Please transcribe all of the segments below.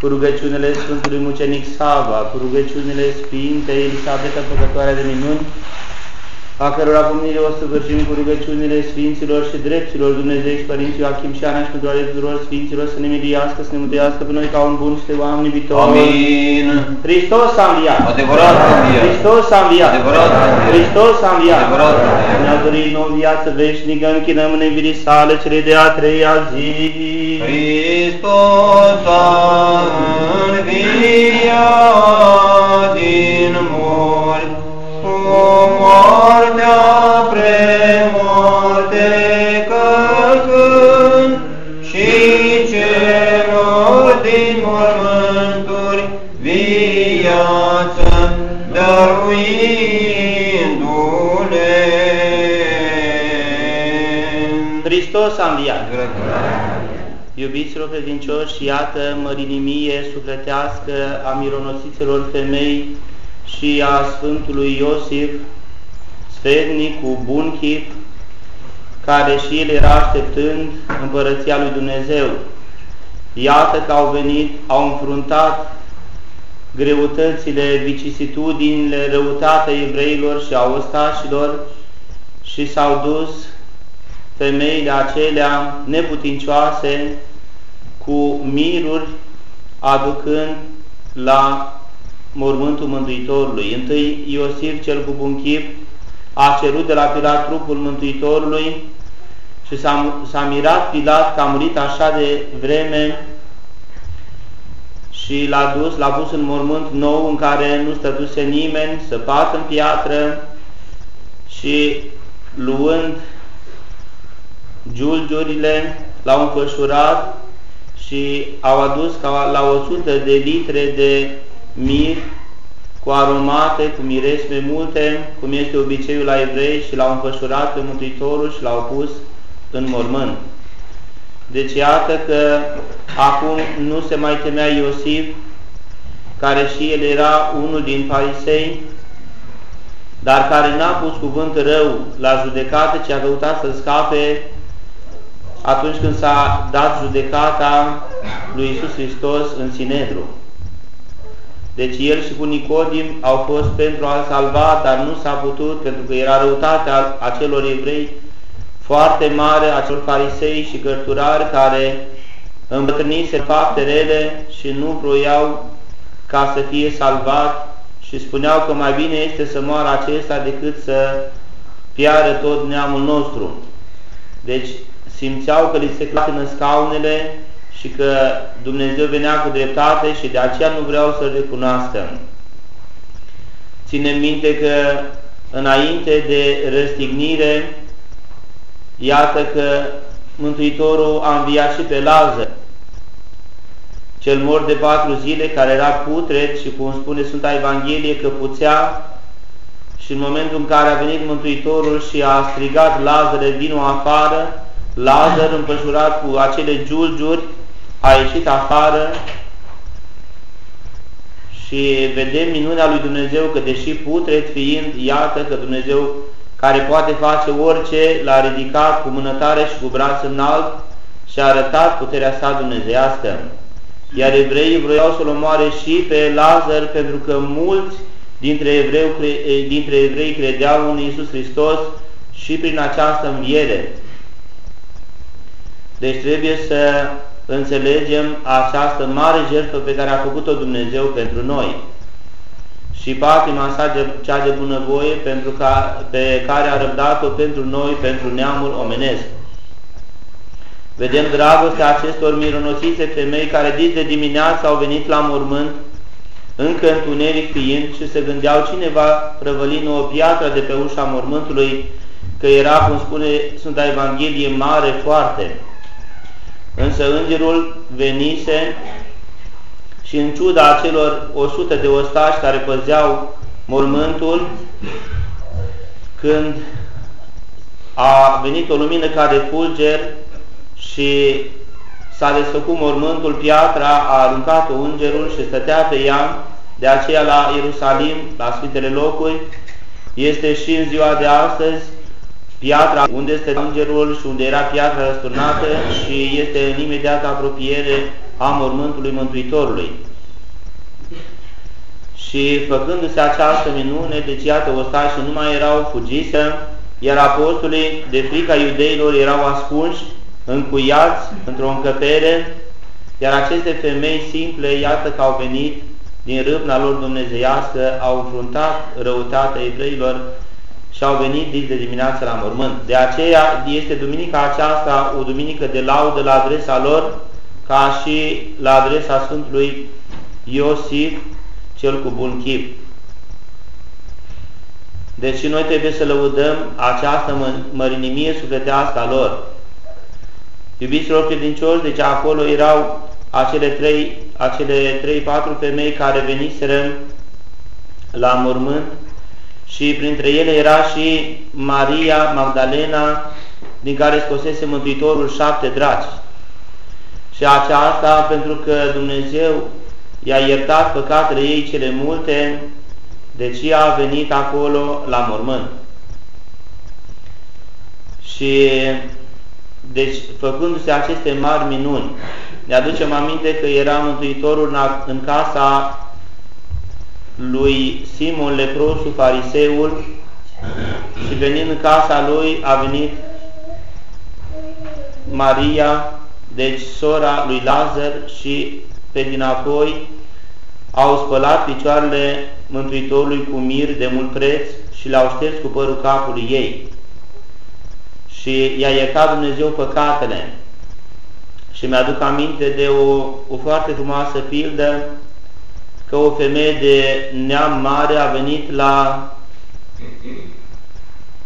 cu rugăciunile Sfântului Mucenic Sava, cu rugăciunile Sfintei Elisabeta Păcătoarea de Minuni, a cărora pomnire o săvârșim cu rugăciunile Sfinților și Dreptilor Dumnezeu și Părinții Joachim și Ana și pentru ale tuturor Sfinților să ne miliască, să ne mântuiască pe noi ca un bun și de oameni iubitori. Amin. Hristos a înviat! Adevărat a înviat. Hristos a înviat! Adevărat a înviat. Hristos a înviat! Adevărat a înviat. Ne-a dorit nouă viață veșnică, închinăm în învirii sale cele de a treia zi. Hristos a înviat Hristos a înviat! Iubiților credincioși, iată mărinimie sufletească a mironosiților femei și a Sfântului Iosif, sfednic cu bun chip, care și el era așteptând împărăția lui Dumnezeu. Iată că au venit, au înfruntat greutățile, vicisitudinile, răutatea evreilor și a ostașilor și s-au dus femeile acelea neputincioase cu miruri aducând la mormântul Mântuitorului. Întâi Iosif cel cu bun chip a cerut de la Pilat trupul Mântuitorului și s-a mirat Pilat că a murit așa de vreme și l-a dus, l-a pus în mormânt nou în care nu stătuse nimeni, săpat în piatră și luând giulgiurile, l-au înfășurat și au adus ca la 100 de litre de mir cu aromate, cu miresme multe, cum este obiceiul la evrei și l-au înfășurat pe Mântuitorul și l-au pus în mormânt. Deci iată că acum nu se mai temea Iosif, care și el era unul din farisei, dar care n-a pus cuvânt rău la judecată, ci a căutat să scape atunci când s-a dat judecata lui Isus Hristos în Sinedru. Deci el și cu Nicodim au fost pentru a salva, dar nu s-a putut, pentru că era răutatea acelor evrei foarte mare, acelor farisei și cărturari care îmbătrânise fapte rele și nu vroiau ca să fie salvat și spuneau că mai bine este să moară acesta decât să piară tot neamul nostru. Deci simțeau că li se clatină scaunele și că Dumnezeu venea cu dreptate și de aceea nu vreau să-L recunoască. Ținem minte că înainte de răstignire, iată că Mântuitorul a înviat și pe Lazar, cel mort de patru zile, care era putred și, cum spune Sfânta Evanghelie, că puțea și în momentul în care a venit Mântuitorul și a strigat Lazare, vino afară, Lazar, împășurat cu acele giulgiuri, a ieșit afară și vedem minunea lui Dumnezeu că deși putred fiind, iată că Dumnezeu care poate face orice, l-a ridicat cu mânătare și cu braț înalt și a arătat puterea sa dumnezeiască. Iar evreii vroiau să-l omoare și pe Lazar pentru că mulți dintre, evreu, dintre evrei credeau în Iisus Hristos și prin această înviere. Deci trebuie să înțelegem această mare jertfă pe care a făcut-o Dumnezeu pentru noi și patima sa de, cea de bunăvoie pentru ca, pe care a răbdat-o pentru noi, pentru neamul omenesc. Vedem dragostea acestor mironosițe femei care dis de dimineață au venit la mormânt, încă întuneric fiind, și se gândeau cine va prăvăli o piatră de pe ușa mormântului, că era, cum spune Sfânta Evanghelie, mare foarte. Însă îngerul venise și în ciuda acelor 100 de ostași care păzeau mormântul, când a venit o lumină ca de fulger și s-a desfăcut mormântul, piatra a aruncat-o îngerul și stătea pe ea, de aceea la Ierusalim, la Sfintele Locuri, este și în ziua de astăzi piatra unde este îngerul și unde era piatra răsturnată și este în imediată apropiere a mormântului Mântuitorului. Și făcându-se această minune, deci iată, ostașii nu mai erau fugise, iar apostolii, de frica iudeilor, erau ascunși, încuiați într-o încăpere, iar aceste femei simple, iată că au venit din râpna lor dumnezeiască, au înfruntat răutatea evreilor și au venit dis de dimineață la mormânt. De aceea este duminica aceasta o duminică de laudă la adresa lor, ca și la adresa Sfântului Iosif, cel cu bun chip. Deci noi trebuie să lăudăm această mă mărinimie sufletească a lor. Iubiților credincioși, deci acolo erau acele trei, acele trei, patru femei care veniseră la mormânt și printre ele era și Maria Magdalena, din care scosese Mântuitorul șapte draci. Și aceasta pentru că Dumnezeu i-a iertat păcatele ei cele multe, deci ea a venit acolo la mormânt. Și deci, făcându-se aceste mari minuni, ne aducem aminte că era Mântuitorul în casa lui Simon Leprosu, fariseul, și venind în casa lui a venit Maria, deci sora lui Lazar și pe dinapoi au spălat picioarele Mântuitorului cu mir de mult preț și le-au șters cu părul capului ei. Și i-a iertat Dumnezeu păcatele. Și mi-aduc aminte de o, o foarte frumoasă pildă că o femeie de neam mare a venit la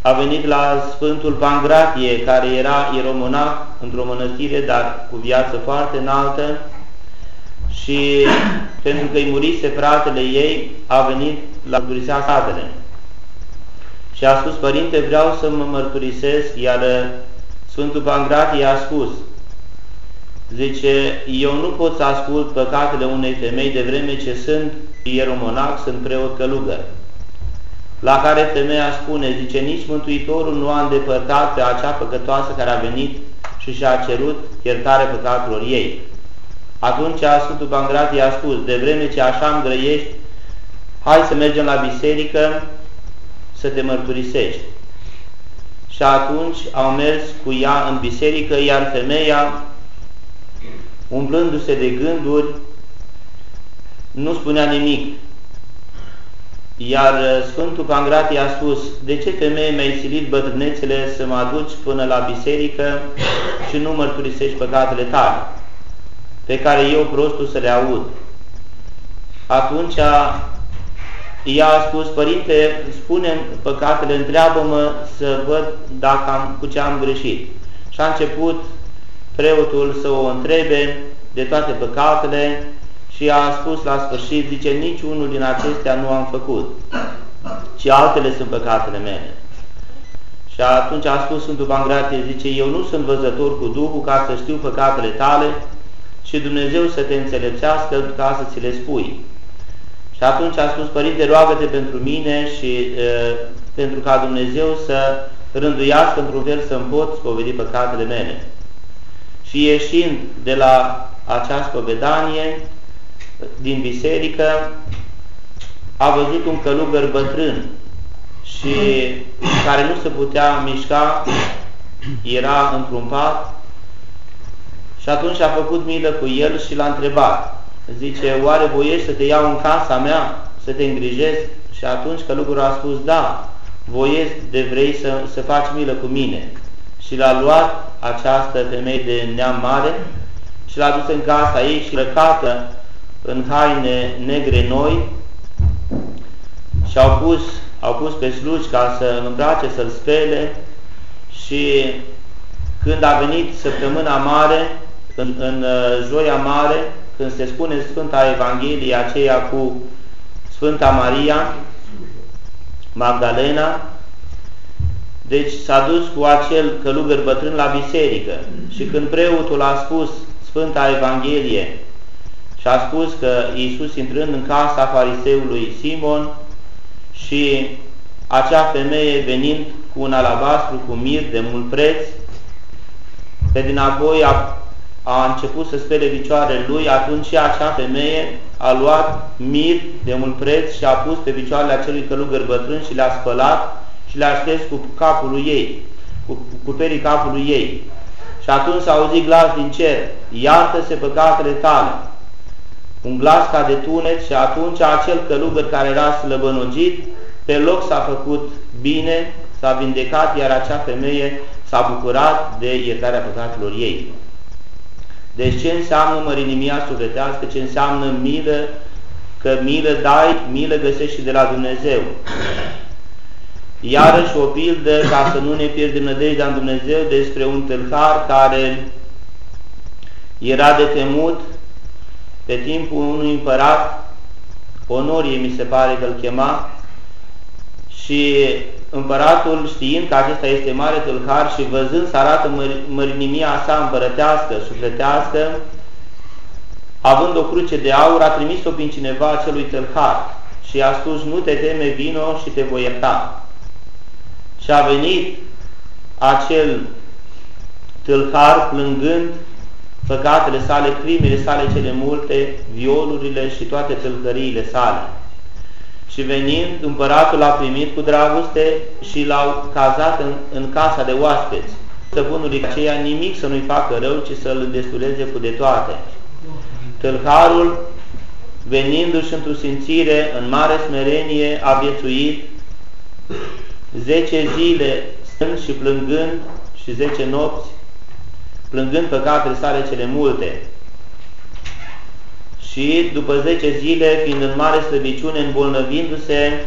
a venit la Sfântul Pangratie, care era ieromonac într-o mănăstire, dar cu viață foarte înaltă, și pentru că îi murise fratele ei, a venit la mărturisea fratele. Și a spus, Părinte, vreau să mă mărturisesc, iar Sfântul Pangratie a spus, zice, eu nu pot să ascult păcatele unei femei de vreme ce sunt ieromonac, sunt preot călugăr. La care femeia spune, zice, nici Mântuitorul nu a îndepărtat pe acea păcătoasă care a venit și și-a cerut iertare păcatelor ei. Atunci Sfântul Pangratie a spus, de vreme ce așa îmi grăiești, hai să mergem la biserică să te mărturisești. Și atunci au mers cu ea în biserică, iar femeia, umplându-se de gânduri, nu spunea nimic. Iar Sfântul Pangratie a spus, de ce femeie mi-ai silit bătrânețele să mă aduci până la biserică și nu mărturisești păcatele tale? pe care eu prostul să le aud. Atunci ea a spus, Părinte, spune păcatele, întreabă-mă să văd dacă am, cu ce am greșit. Și a început preotul să o întrebe de toate păcatele și a spus la sfârșit, zice, nici unul din acestea nu am făcut, ci altele sunt păcatele mele. Și atunci a spus Sfântul Pangratie, zice, eu nu sunt văzător cu Duhul ca să știu păcatele tale, și Dumnezeu să te înțelepțească ca să ți le spui. Și atunci a spus, Părinte, roagă-te pentru mine și uh, pentru ca Dumnezeu să rânduiască într-un fel să-mi pot spovedi păcatele mele. Și ieșind de la această povedanie din biserică, a văzut un călugăr bătrân și care nu se putea mișca, era într-un pat și atunci a făcut milă cu el și l-a întrebat. Zice, oare voiești să te iau în casa mea, să te îngrijesc? Și atunci călugărul a spus, da, voiesc de vrei să, să faci milă cu mine. Și l-a luat această femeie de neam mare și l-a dus în casa ei și răcată în haine negre noi. Și au pus, au pus pe sluci ca să îmbrace, să-l spele. Și când a venit săptămâna mare, în, în uh, Joia Mare, când se spune Sfânta Evanghelie aceea cu Sfânta Maria, Magdalena, deci s-a dus cu acel călugăr bătrân la biserică. Și când preotul a spus Sfânta Evanghelie și a spus că Iisus intrând în casa fariseului Simon și acea femeie venind cu un alabastru cu mir de mult preț, pe dinapoi a a început să spele picioarele lui, atunci și acea femeie a luat mir de mult preț și a pus pe picioarele acelui călugăr bătrân și le-a spălat și le-a șters cu capul lui ei, cu, cu perii capului ei. Și atunci s-a auzit glas din cer, iartă-se păcatele tale. Un glas ca de tunet și atunci acel călugăr care era slăbănogit, pe loc s-a făcut bine, s-a vindecat, iar acea femeie s-a bucurat de iertarea păcatelor ei. Deci ce înseamnă mărinimia sufletească, ce înseamnă milă, că milă dai, milă găsești și de la Dumnezeu. Iarăși o pildă, ca să nu ne pierdem nădejdea în Dumnezeu, despre un tâlhar care era de temut pe timpul unui împărat, Onorie mi se pare că îl chema, și împăratul, știind că acesta este mare tâlhar și văzând să arată mărinimia sa împărătească, sufletească, având o cruce de aur, a trimis-o prin cineva acelui tâlhar și a spus, nu te teme, vino și te voi ierta. Și a venit acel tâlhar plângând păcatele sale, crimele sale cele multe, violurile și toate tâlhăriile sale. Și venind, împăratul l-a primit cu dragoste și l-au cazat în, în casa de oaspeți. Stăpânului aceea nimic să nu-i facă rău, ci să-l destuleze cu de toate. Tâlharul, venindu-și într-o simțire, în mare smerenie, a viețuit zece zile stând și plângând și zece nopți, plângând păcatele sale cele multe și după 10 zile, fiind în mare slăbiciune, îmbolnăvindu-se,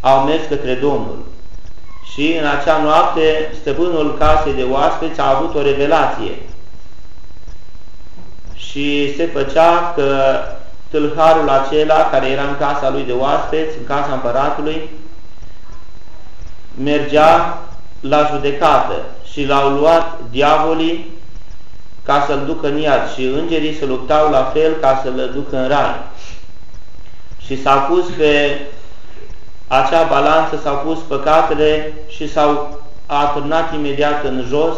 au mers către Domnul. Și în acea noapte, stăpânul casei de oaspeți a avut o revelație. Și se făcea că tâlharul acela, care era în casa lui de oaspeți, în casa împăratului, mergea la judecată și l-au luat diavolii ca să-l ducă în iad și îngerii se luptau la fel ca să-l ducă în rai. Și s-a pus pe acea balanță, s-au pus păcatele și s-au atârnat imediat în jos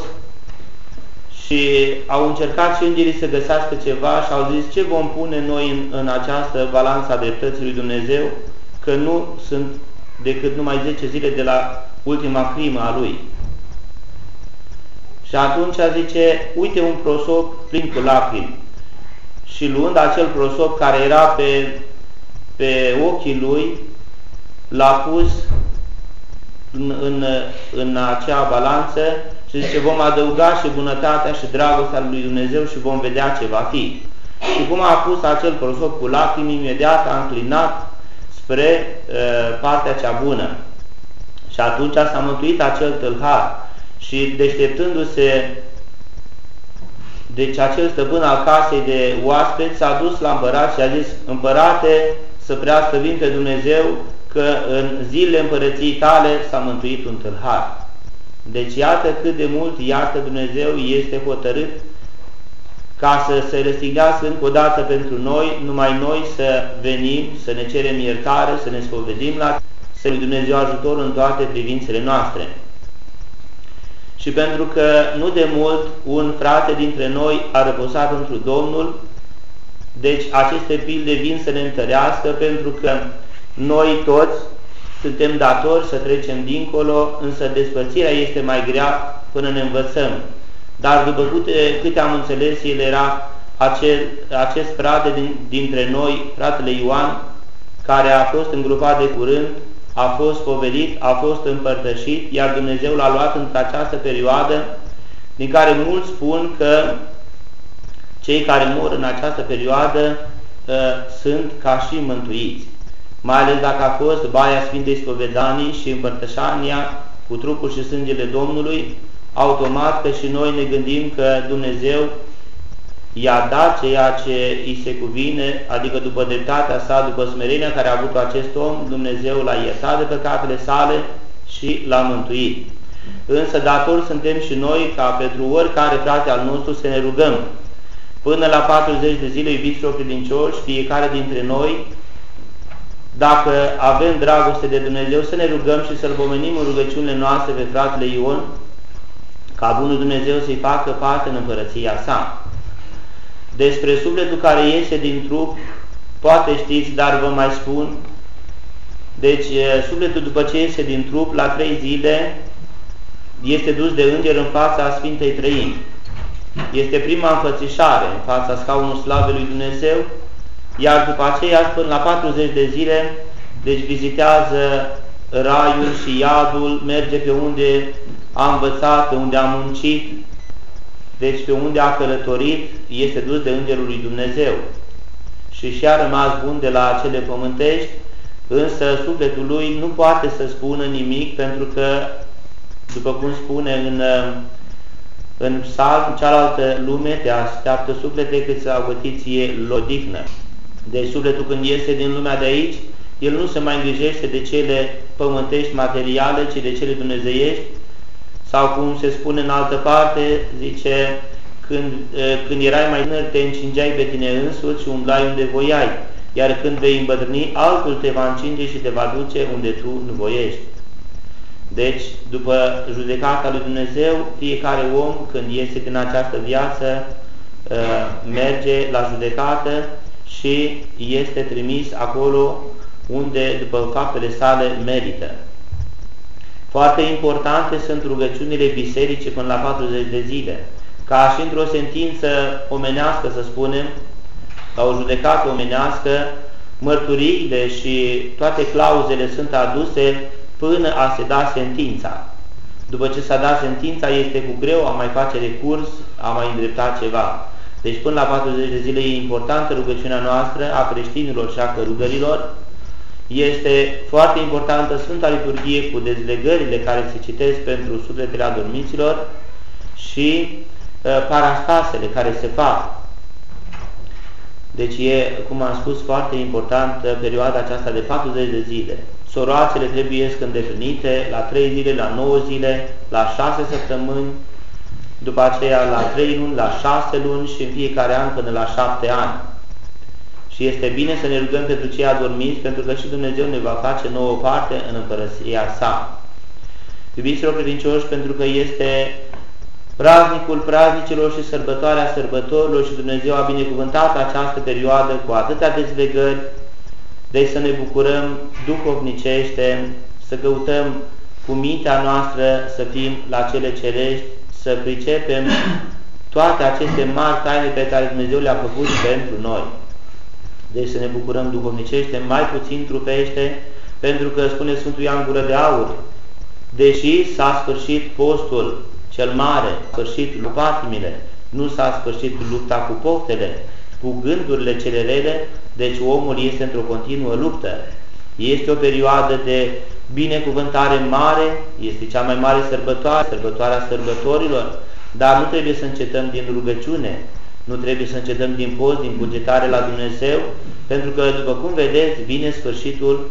și au încercat și îngerii să găsească ceva și au zis ce vom pune noi în, în această balanță a dreptății lui Dumnezeu, că nu sunt decât numai 10 zile de la ultima crimă a lui. Și atunci zice, uite un prosop plin cu lacrimi. Și luând acel prosop care era pe, pe ochii lui, l-a pus în, în, în acea balanță și zice, vom adăuga și bunătatea și dragostea lui Dumnezeu și vom vedea ce va fi. Și cum a pus acel prosop cu lacrimi, imediat a înclinat spre uh, partea cea bună. Și atunci s-a mântuit acel tâlhar și deșteptându-se deci acel stăpân al casei de oaspeți s-a dus la împărat și a zis, împărate, să prea să vin pe Dumnezeu că în zilele împărăției tale s-a mântuit un tâlhar. Deci iată cât de mult, iată Dumnezeu este hotărât ca să se răstignească încă o dată pentru noi, numai noi să venim, să ne cerem iertare, să ne spovedim la să lui Dumnezeu ajutor în toate privințele noastre și pentru că nu de mult un frate dintre noi a răposat pentru Domnul, deci aceste pilde vin să ne întărească pentru că noi toți suntem datori să trecem dincolo, însă despărțirea este mai grea până ne învățăm. Dar după câte, câte am înțeles, el era acel, acest frate din, dintre noi, fratele Ioan, care a fost îngrupat de curând a fost povedit, a fost împărtășit, iar Dumnezeu l-a luat într-această perioadă din care mulți spun că cei care mor în această perioadă uh, sunt ca și mântuiți. Mai ales dacă a fost baia Sfintei Spovedanii și împărtășania cu trupul și sângele Domnului, automat că și noi ne gândim că Dumnezeu i-a dat ceea ce îi se cuvine, adică după dreptatea sa, după smerenia care a avut acest om, Dumnezeu l-a iertat de păcatele sale și l-a mântuit. Însă dator suntem și noi ca pentru oricare frate al nostru să ne rugăm. Până la 40 de zile, iubiți credincioși, fiecare dintre noi, dacă avem dragoste de Dumnezeu, să ne rugăm și să-L pomenim în rugăciunile noastre pe fratele Ion, ca Bunul Dumnezeu să-i facă parte în împărăția sa. Despre sufletul care iese din trup, poate știți, dar vă mai spun, deci sufletul după ce iese din trup, la trei zile, este dus de înger în fața Sfintei Trăini. Este prima înfățișare în fața scaunului slavei lui Dumnezeu, iar după aceea, până la 40 de zile, deci vizitează raiul și iadul, merge pe unde a învățat, pe unde a muncit, deci pe unde a călătorit, este dus de Îngerul lui Dumnezeu. Și și-a rămas bun de la cele pământești, însă sufletul lui nu poate să spună nimic, pentru că, după cum spune în, în psalm, în cealaltă lume te așteaptă suflete cât să agătiți ție lodihnă. Deci sufletul când iese din lumea de aici, el nu se mai îngrijește de cele pământești materiale, ci de cele dumnezeiești, sau cum se spune în altă parte, zice, când, când erai mai tânăr te încingeai pe tine însuți și umblai unde voiai, iar când vei îmbătrâni, altul te va încinge și te va duce unde tu nu voiești. Deci, după judecata lui Dumnezeu, fiecare om, când iese din această viață, merge la judecată și este trimis acolo unde, după faptele sale, merită. Foarte importante sunt rugăciunile biserice până la 40 de zile, ca și într-o sentință omenească, să spunem, la o judecată omenească, mărturiile și toate clauzele sunt aduse până a se da sentința. După ce s-a dat sentința, este cu greu a mai face recurs, a mai îndrepta ceva. Deci până la 40 de zile e importantă rugăciunea noastră a creștinilor și a cărugărilor, este foarte importantă Sfânta Liturghie cu dezlegările care se citesc pentru sufletele adormiților și uh, parastasele care se fac. Deci e, cum am spus, foarte importantă perioada aceasta de 40 de zile. Soroațele trebuie să îndeplinite la 3 zile, la 9 zile, la 6 săptămâni, după aceea la 3 luni, la 6 luni și în fiecare an până la 7 ani. Și este bine să ne rugăm pentru cei adormiți, pentru că și Dumnezeu ne va face nouă parte în împărăția sa. Iubiților credincioși, pentru că este praznicul praznicilor și sărbătoarea sărbătorilor și Dumnezeu a binecuvântat această perioadă cu atâtea dezlegări, deci să ne bucurăm duhovnicește, să căutăm cu mintea noastră să fim la cele cerești, să pricepem toate aceste mari taine pe care Dumnezeu le-a făcut pentru noi. Deci să ne bucurăm duhovnicește, mai puțin trupește, pentru că spune Sfântul Ioan Gură de Aur, deși s-a sfârșit postul cel mare, sfârșit lupatimile, nu s-a sfârșit lupta cu poftele, cu gândurile cele rele, deci omul este într-o continuă luptă. Este o perioadă de binecuvântare mare, este cea mai mare sărbătoare, sărbătoarea sărbătorilor, dar nu trebuie să încetăm din rugăciune, nu trebuie să încetăm din post, din bugetare la Dumnezeu, pentru că, după cum vedeți, vine sfârșitul,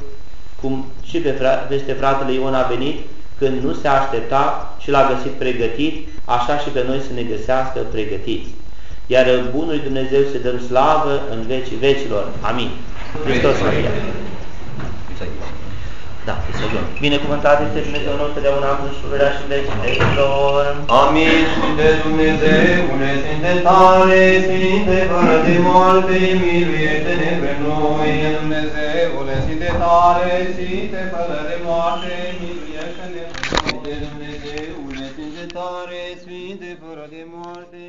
cum și pe fra peste fratele Ion a venit, când nu se aștepta și l-a găsit pregătit, așa și pe noi să ne găsească pregătiți. Iar Bunului Dumnezeu să dăm slavă în vecii vecilor. Amin. Hristos Maria. Da, să luăm. Binecuvântat este Dumnezeu nostru de un acum și puterea și veci vecilor. Amin. Sfinte Dumnezeule, Sfinte tare, Sfinte fără de moarte, miluiește-ne pe noi. Sfinte Dumnezeule, Sfinte tare, Sfinte fără de moarte, miluiește-ne pe noi. Sfinte Dumnezeule, Sfinte tare, Sfinte fără de moarte,